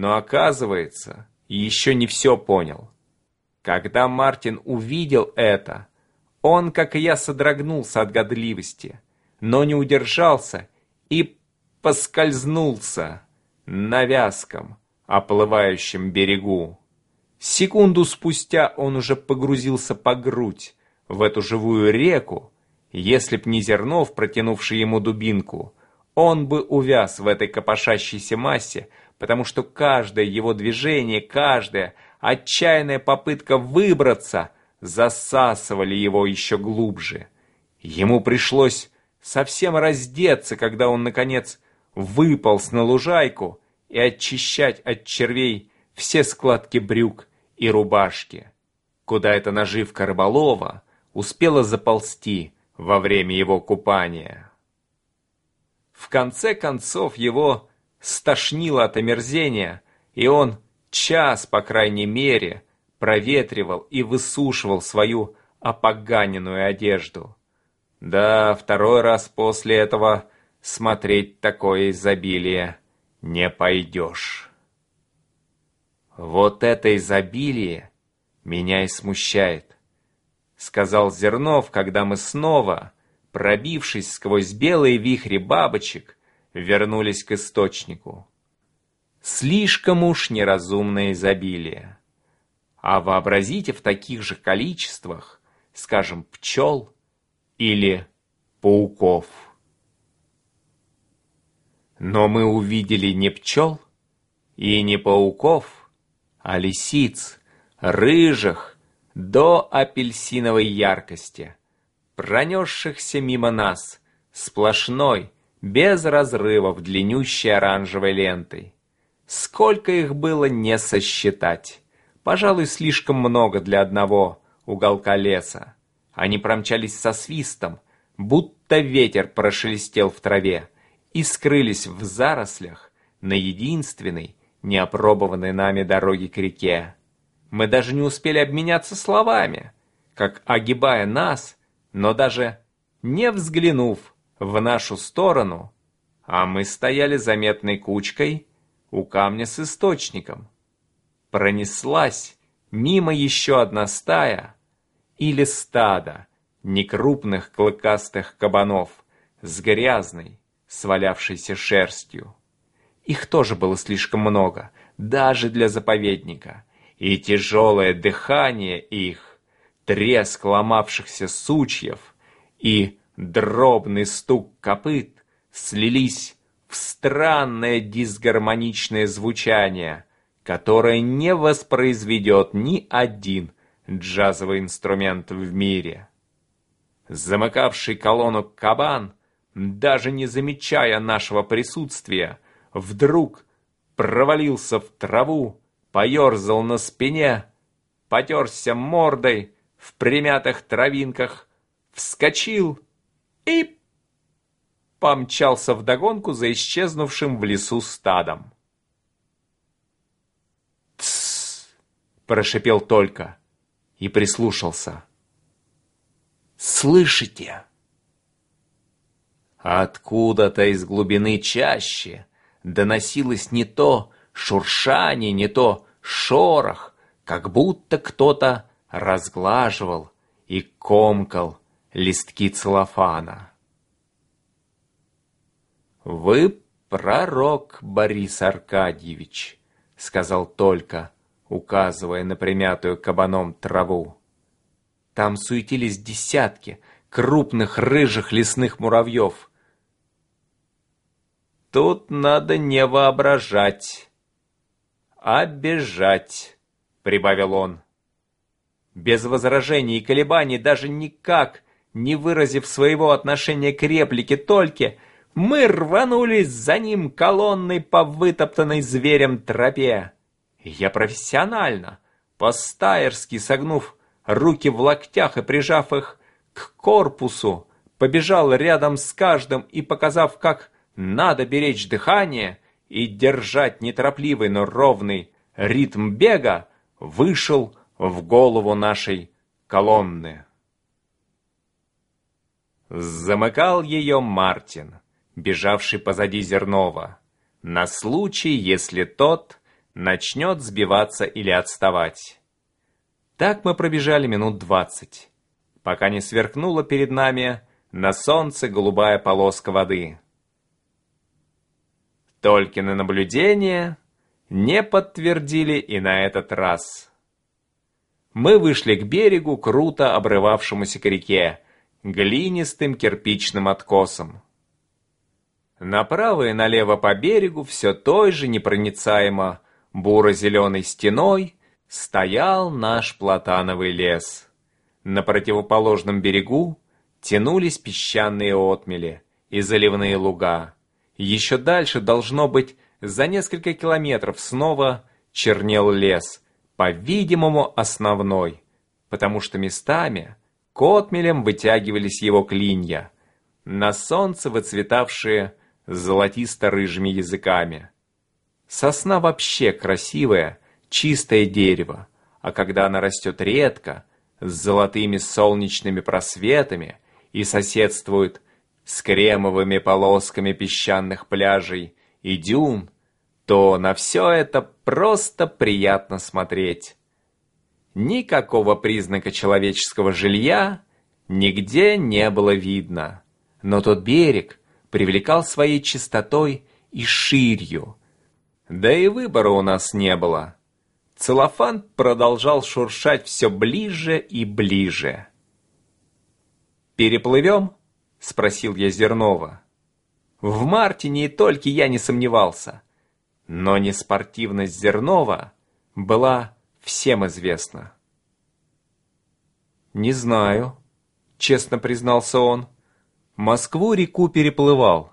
но оказывается, еще не все понял. Когда Мартин увидел это, он, как и я, содрогнулся от годливости, но не удержался и поскользнулся на вязком, оплывающем берегу. Секунду спустя он уже погрузился по грудь в эту живую реку. Если б не Зернов, протянувший ему дубинку, он бы увяз в этой копошащейся массе, потому что каждое его движение, каждая отчаянная попытка выбраться засасывали его еще глубже. Ему пришлось совсем раздеться, когда он, наконец, выполз на лужайку и очищать от червей все складки брюк и рубашки, куда эта наживка рыболова успела заползти во время его купания. В конце концов его стошнило от омерзения, и он час, по крайней мере, проветривал и высушивал свою опоганенную одежду. Да, второй раз после этого смотреть такое изобилие не пойдешь. Вот это изобилие меня и смущает, сказал Зернов, когда мы снова, пробившись сквозь белые вихри бабочек, вернулись к источнику. Слишком уж неразумное изобилие. А вообразите в таких же количествах, скажем, пчел или пауков. Но мы увидели не пчел и не пауков, а лисиц, рыжих до апельсиновой яркости, пронесшихся мимо нас сплошной, без разрывов длиннющей оранжевой лентой. Сколько их было не сосчитать. Пожалуй, слишком много для одного уголка леса. Они промчались со свистом, будто ветер прошелестел в траве, и скрылись в зарослях на единственной, неопробованной нами дороге к реке. Мы даже не успели обменяться словами, как, огибая нас, но даже не взглянув в нашу сторону, а мы стояли заметной кучкой у камня с источником. Пронеслась мимо еще одна стая или стадо некрупных клыкастых кабанов с грязной, свалявшейся шерстью. Их тоже было слишком много, даже для заповедника, и тяжелое дыхание их, треск ломавшихся сучьев и дробный стук копыт слились в странное дисгармоничное звучание, которое не воспроизведет ни один джазовый инструмент в мире. Замыкавший колонну кабан даже не замечая нашего присутствия, вдруг провалился в траву, поерзал на спине, потерся мордой в примятых травинках, вскочил и помчался вдогонку за исчезнувшим в лесу стадом. «Тссс!» – прошипел только и прислушался. «Слышите?» Откуда-то из глубины чаще доносилось не то шуршание, не то шорох, как будто кто-то разглаживал и комкал листки целлофана. «Вы пророк, Борис Аркадьевич», — сказал только, указывая на примятую кабаном траву. Там суетились десятки крупных рыжих лесных муравьев — Тут надо не воображать, а бежать, прибавил он. Без возражений и колебаний, даже никак не выразив своего отношения к реплике только, мы рванулись за ним колонной по вытоптанной зверем тропе. Я профессионально, по-стайерски согнув руки в локтях и прижав их к корпусу, побежал рядом с каждым и показав, как надо беречь дыхание и держать неторопливый, но ровный ритм бега, вышел в голову нашей колонны. Замыкал ее Мартин, бежавший позади Зернова, на случай, если тот начнет сбиваться или отставать. Так мы пробежали минут двадцать, пока не сверкнула перед нами на солнце голубая полоска воды. Толькины наблюдения не подтвердили и на этот раз. Мы вышли к берегу, круто обрывавшемуся к реке, глинистым кирпичным откосом. Направо и налево по берегу все той же непроницаемо буро-зеленой стеной стоял наш платановый лес. На противоположном берегу тянулись песчаные отмели и заливные луга. Еще дальше, должно быть, за несколько километров снова чернел лес, по-видимому, основной, потому что местами к отмелям вытягивались его клинья, на солнце выцветавшие золотисто-рыжими языками. Сосна вообще красивое, чистое дерево, а когда она растет редко, с золотыми солнечными просветами и соседствует с кремовыми полосками песчаных пляжей и дюн, то на все это просто приятно смотреть. Никакого признака человеческого жилья нигде не было видно, но тот берег привлекал своей чистотой и ширью. Да и выбора у нас не было. Целлофан продолжал шуршать все ближе и ближе. «Переплывем?» — спросил я Зернова. В Мартине и только я не сомневался. Но неспортивность Зернова была всем известна. «Не знаю», — честно признался он. Москву-реку переплывал.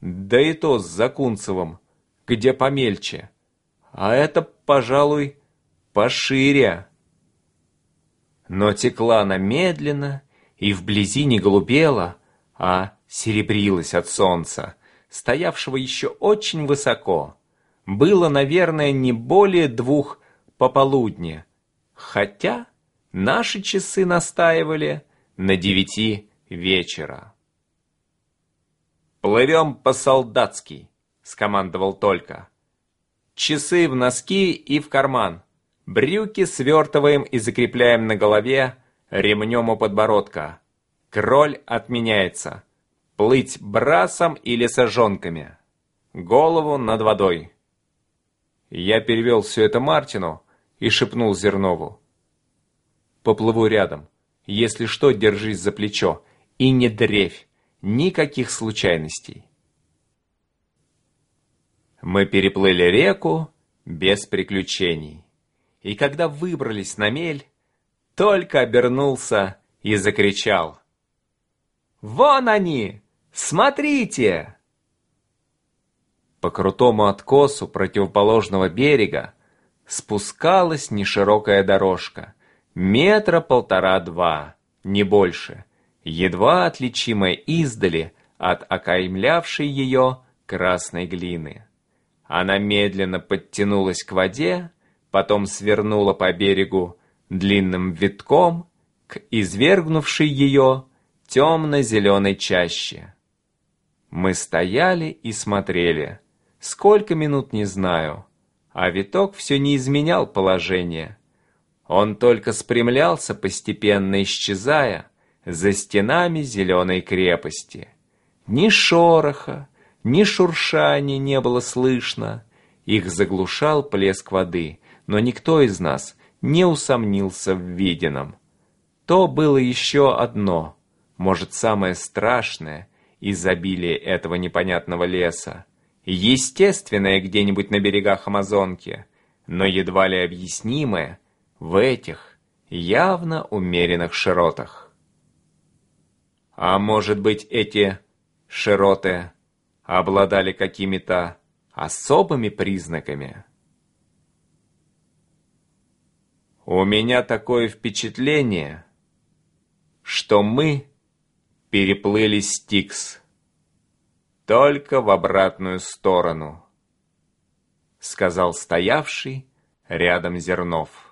Да и то с Закунцевым, где помельче. А это, пожалуй, пошире. Но текла она медленно и вблизи не голубела, а серебрилась от солнца, стоявшего еще очень высоко. Было, наверное, не более двух пополудни, хотя наши часы настаивали на девяти вечера. «Плывем по-солдатски», — скомандовал только. «Часы в носки и в карман. Брюки свертываем и закрепляем на голове ремнем у подбородка. Кроль отменяется. Плыть брасом или сожонками. Голову над водой». Я перевел все это Мартину и шепнул Зернову. «Поплыву рядом. Если что, держись за плечо и не дрейфь. Никаких случайностей. Мы переплыли реку без приключений. И когда выбрались на мель, только обернулся и закричал. «Вон они! Смотрите!» По крутому откосу противоположного берега спускалась неширокая дорожка, метра полтора-два, не больше, едва отличимая издали от окаймлявшей ее красной глины. Она медленно подтянулась к воде, потом свернула по берегу длинным витком к извергнувшей ее темно-зеленой чаще. Мы стояли и смотрели. Сколько минут не знаю, а виток все не изменял положение. Он только спрямлялся, постепенно исчезая, за стенами зеленой крепости. Ни шороха, ни шуршания не было слышно. Их заглушал плеск воды, но никто из нас не усомнился в виденном. То было еще одно, может, самое страшное, изобилие этого непонятного леса. Естественное где-нибудь на берегах Амазонки, но едва ли объяснимое в этих явно умеренных широтах. А может быть, эти широты обладали какими-то особыми признаками? У меня такое впечатление, что мы переплыли Стикс только в обратную сторону, сказал стоявший рядом Зернов.